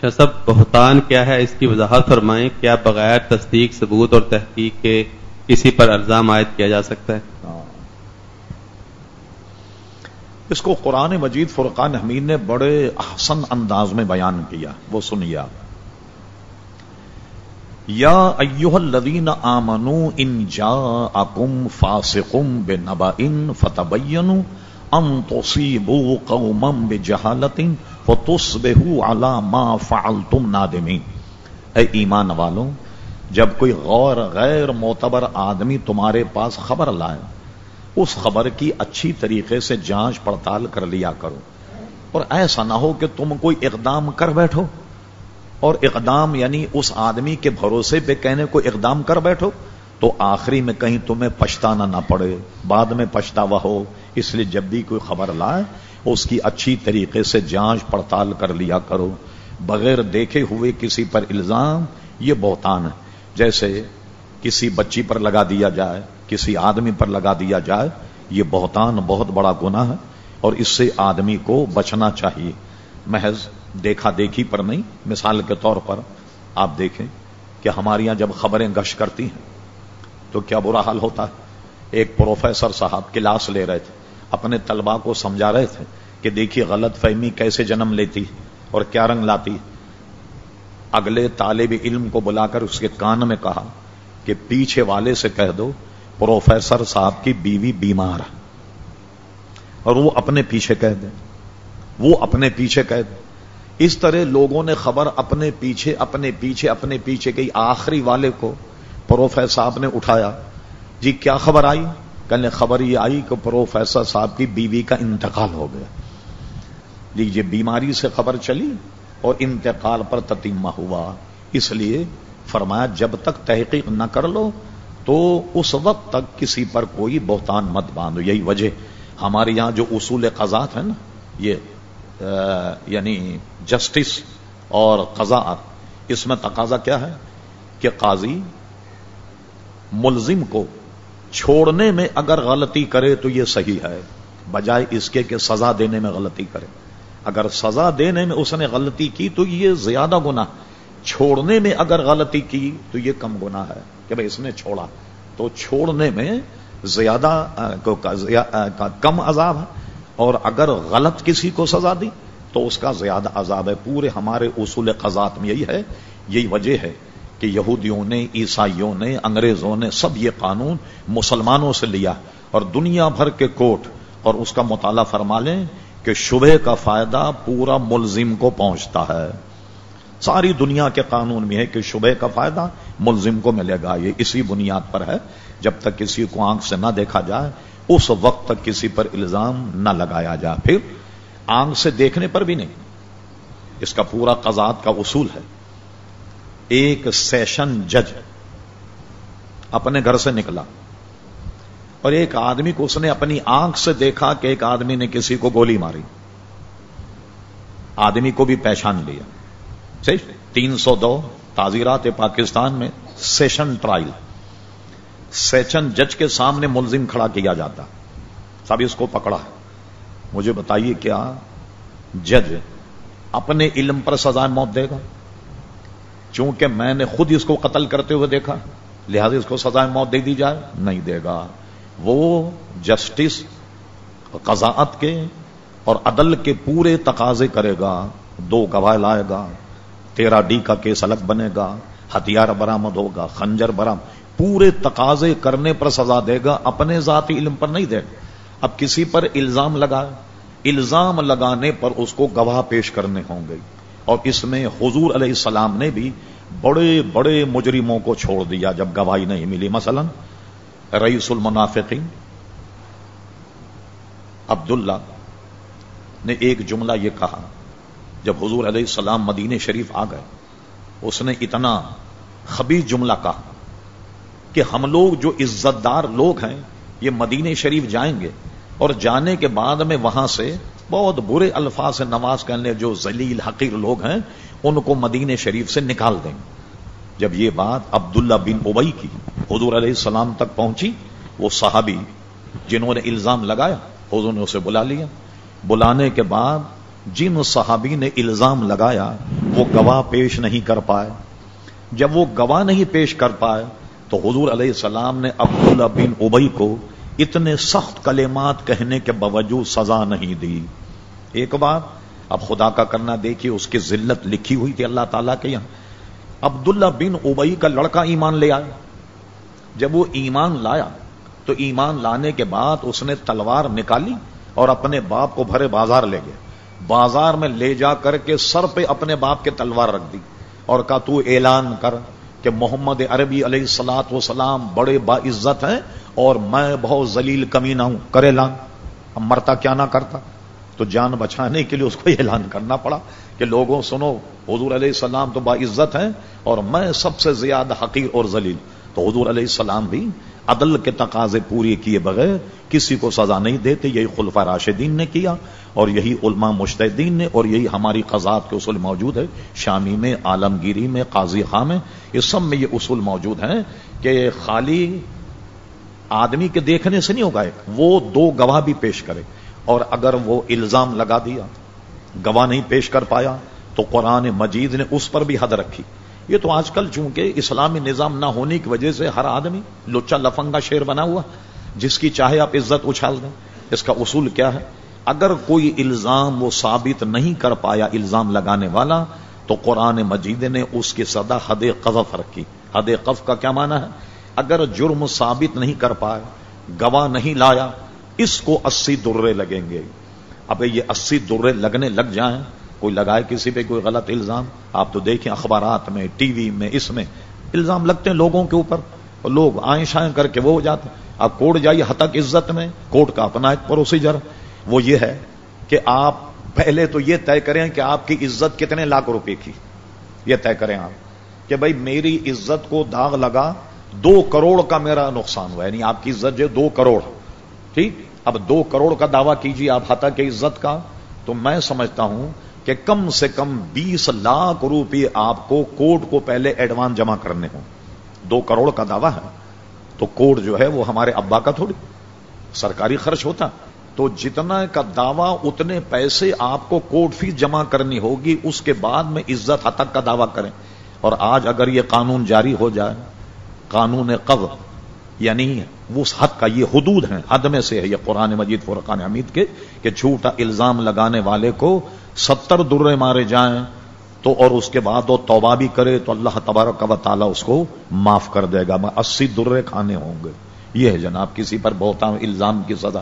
شاہ صاحب، بہتان کیا ہے؟ اس کی وضاحت فرمائیں، کیا بغیر تصدیق، ثبوت اور تحقیق کے کسی پر الزام عائد کیا جا سکتا ہے؟ ہاں۔ اس کو قرآن مجید فرقان حمید نے بڑے احسن انداز میں بیان کیا، وہ سنیا یا ایوہ الذین آمنوا ان جاءکم فاسقم بنبأ فتبینوا ان تصیبوا قوما بجہالت فتصبحوا علی ما فعلتم نادمین اے ایمان والوں، جب کوئی غور، غیر معتبر آدمی تمہارے پاس خبر لائے، اس خبر کی اچھی طریقے سے جانچ پڑتال کر لیا کرو۔ اور ایسا نہ ہو کہ تم کوئی اقدام کر بیٹھو۔ اور اقدام یعنی اس آدمی کے بھروسے پہ کہنے کو اقدام کر بیٹھو، تو آخری میں کہیں تمہیں پچھتانا نہ پڑے، بعد میں پچھتاوا ہو اس لیے جب بھی کوئی خبر لائے اس کی اچھی طریقے سے جانچ پڑتال کر لیا کرو۔ بغیر دیکھے ہوئے کسی پر الزام، یہ بہتان ہے۔ جیسے کسی بچی پر لگا دیا جائے، کسی آدمی پر لگا دیا جائے، یہ بہتان بہت بڑا گناہ ہے اور اس سے آدمی کو بچنا چاہیے۔ محض دیکھا دیکھی پر نہیں، مثال کے طور پر آپ دیکھیں کہ ہمارے یہاں جب خبریں گش کرتی ہیں تو کیا برا حال ہوتا ہے؟ ایک پروفیسر صاحب کلاس لے رہے تھے۔ اپنے طلبا کو سمجھا رہے تھے کہ دیکھیے غلط فہمی کیسے جنم لیتی اور کیا رنگ لاتی اگلے طالب علم کو بلا کر اس کے کان میں کہا کہ پیچھے والے سے کہہ دو، پروفیسر صاحب کی بیوی بیمار اور وہ اپنے پیچھے کہہ دیں وہ اپنے پیچھے کہہ دیں اس طرح لوگوں نے خبر اپنے پیچھے اپنے پیچھے اپنے پیچھے گئی آخری والے کو پروفیسر صاحب نے اٹھایا۔ جی کیا خبر آئی؟ کل خبر یہ آئی کہ پروفیسر صاحب کی بیوی کا انتقال ہو گیا۔ لیجیے بیماری سے خبر چلی اور انتقال پر تتیمہ ہوا۔ اس لیے فرمایا، جب تک تحقیق نہ کر لو، تو اس وقت تک کسی پر کوئی بہتان مت باندھو۔ یہی وجہ ہمارے یہاں جو اصول قزات ہے نا، یہ یعنی جسٹس اور قزاعت اس میں تقاضا کیا ہے؟ کہ قاضی ملزم کو چھوڑنے میں اگر غلطی کرے تو یہ صحیح ہے، بجائے اس کے کہ سزا دینے میں غلطی کرے۔ اگر سزا دینے میں اس نے غلطی کی تو یہ زیادہ گنا چھوڑنے میں اگر غلطی کی تو یہ کم گنا ہے کہ بھائی اس نے چھوڑا۔ تو چھوڑنے میں زیادہ، کم عذاب ہے۔ اور اگر غلط کسی کو سزا دی تو اس کا زیادہ عذاب ہے۔ پورے ہمارے اصول قزات میں یہی ہے، یہی وجہ ہے کہ یہودیوں نے، عیسائیوں نے، انگریزوں نے سب یہ قانون مسلمانوں سے لیا اور دنیا بھر کے کوٹ اور اس کا مطالعہ فرما لیں کہ شبہ کا فائدہ پورا ملزم کو پہنچتا ہے۔ ساری دنیا کے قانون میں ہے کہ شبہ کا فائدہ ملزم کو ملے گا۔ یہ اسی بنیاد پر ہے۔ جب تک کسی کو آنکھ سے نہ دیکھا جائے، اس وقت تک کسی پر الزام نہ لگایا جائے۔ پھر آنکھ سے دیکھنے پر بھی نہیں۔ اس کا پورا قزاد کا اصول ہے۔ ایک سیشن جج اپنے گھر سے نکلا اور ایک آدمی کو اس نے اپنی آنکھ سے دیکھا کہ ایک آدمی نے کسی کو گولی ماری۔ آدمی کو بھی پہچان لیا۔ صحیح؟ تین سو دو تعزیرات پاکستان میں سیشن ٹرائل۔ سیشن جج کے سامنے ملزم کھڑا کیا جاتا۔ سب اس کو پکڑا۔ مجھے بتائیے کیا جج اپنے علم پر سزائے موت دے گا؟ چونکہ میں نے خود اس کو قتل کرتے ہوئے دیکھا، لہذا اس کو سزائے موت دے دی جائے، نہیں دے گا۔ وہ جسٹس قضاعت کے اور عدل کے پورے تقاضے کرے گا، دو گواہ لائے گا تیرا ڈی کا کیس الگ بنے گا، ہتھیار برامد ہوگا، خنجر برامد پورے تقاضے کرنے پر سزا دے گا، اپنے ذاتی علم پر نہیں دے گا۔ اب کسی پر الزام لگا، الزام لگانے پر اس کو گواہ پیش کرنے ہوں گے۔ اور اس میں حضور علیہ السلام نے بھی بڑے بڑے مجرموں کو چھوڑ دیا جب گواہی نہیں ملی۔ مثلا رئیس المنافقین عبداللہ نے ایک جملہ یہ کہا، جب حضور علیہ السلام مدین شریف آ گئے، اس نے اتنا خبی جملہ کہا کہ ہم لوگ جو عزت دار لوگ ہیں، یہ مدینہ شریف جائیں گے اور جانے کے بعد میں وہاں سے بہت برے الفاظ سے نماز کرنے جو ذلیل حقیر لوگ ہیں، ان کو مدینہ شریف سے نکال دیں۔ جب یہ بات عبداللہ بن اوبئی کی حضور علیہ السلام تک پہنچی، وہ صحابی جنہوں نے الزام لگایا، حضور نے اسے بلا لیا۔ بلانے کے بعد جن صحابی نے الزام لگایا، وہ گواہ پیش نہیں کر پائے۔ جب وہ گواہ نہیں پیش کر پائے، تو حضور علیہ السلام نے عبداللہ بن ابئی کو اتنے سخت کلمات کہنے کے باوجود سزا نہیں دی۔ ایک بار اب خدا کا کرنا دیکھیے، اس کی ذلت لکھی ہوئی تھی اللہ تعالیٰ کے یہاں۔ عبداللہ بن ابئی کا لڑکا ایمان لے آیا۔ جب وہ ایمان لایا تو ایمان لانے کے بعد اس نے تلوار نکالی اور اپنے باپ کو بھرے بازار لے گئے بازار میں لے جا کر کے سر پہ اپنے باپ کے تلوار رکھ دی اور کہا، تو اعلان کر کہ محمد عربی علیہ السلاط وسلام بڑے با عزت ہیں اور میں بہت ذلیل کمینہ ہوں کرے لان اب مرتا کیا نہ کرتا۔ تو جان بچانے کے لیے اس کو اعلان کرنا پڑا کہ لوگوں، سنو، حضور علیہ السلام تو با عزت ہیں اور میں سب سے زیادہ حقیر اور ذلیل۔ تو حضور علیہ السلام بھی عدل کے تقاضے پوری کیے بغیر کسی کو سزا نہیں دیتے، یہی خلفہ راشدین نے کیا اور یہی علماء مشتدین نے اور یہی ہماری قزات کے اصول موجود ہے شامی میں، عالمگیری میں، قاضی خاں میں یہ سب میں یہ اصول موجود ہیں کہ خالی آدمی کے دیکھنے سے نہیں ہوگا وہ دو گواہ بھی پیش کرے۔ اور اگر وہ الزام لگا دیا، گواہ نہیں پیش کر پایا، تو قرآن مجید نے اس پر بھی حد رکھی۔ یہ تو آج کل چونکہ اسلامی نظام نہ ہونے کی وجہ سے ہر آدمی لچا لفنگا شیر بنا ہوا، جس کی چاہے آپ عزت اچھال دیں۔ اس کا اصول کیا ہے؟ اگر کوئی الزام وہ ثابت نہیں کر پایا الزام لگانے والا، تو قرآن مجید نے اس کی سدا حد قذف رکھی۔ حد قف کا کیا معنی ہے؟ اگر جرم ثابت نہیں کر پائے، گواہ نہیں لایا، اس کو اسی درے لگیں گے۔ اب یہ اسی درے لگنے لگ جائیں، کوئی لگائے کسی پہ کوئی غلط الزام۔ آپ تو دیکھیں اخبارات میں، ٹی وی میں، اس میں الزام لگتے ہیں لوگوں کے اوپر۔ اور لوگ آئیں شائیں کر کے وہ ہو جاتے آپ کوٹ جائیے حتک عزت میں، کوٹ کا اپنا ایک پروسیجر۔ وہ یہ ہے کہ آپ پہلے تو یہ طے کریں کہ آپ کی عزت کتنے لاکھ روپے کی۔ یہ طے کریں آپ کہ بھائی میری عزت کو داغ لگا دو کروڑ کا میرا نقصان ہوا یعنی آپ کی عزت جو دو کروڑ۔ ٹھیک؟ اب دو کروڑ کا دعویٰ کیجیے آپ ہتا کی عزت کا۔ تو میں سمجھتا ہوں کہ کم سے کم بیس لاکھ روپے آپ کو کوٹ کو پہلے ایڈوانس جمع کرنے ہوں۔ دو کروڑ کا دعویٰ ہے۔ تو کوٹ جو ہے وہ ہمارے ابا کا تھوڑی۔ سرکاری خرچ ہوتا۔ تو جتنا کا دعویٰ اتنے پیسے آپ کو کوٹ فیس جمع کرنی ہوگی، اس کے بعد میں عزت حتک کا دعویٰ کریں۔ اور آج اگر یہ قانون جاری ہو جائے قانون قبر یعنی اس حد کا یہ حدود ہیں، حد سے ہے یہ قرآن مجید فرقان حمید کے کہ جھوٹا الزام لگانے والے کو ستر درے مارے جائیں تو اور اس کے بعد وہ توبہ بھی کرے تو اللہ تبارک و تعالیٰ اس کو معاف کر دے گا۔ اسی درے کھانے ہوں گے۔ یہ ہے جناب، کسی پر بہت الزام کی سزا۔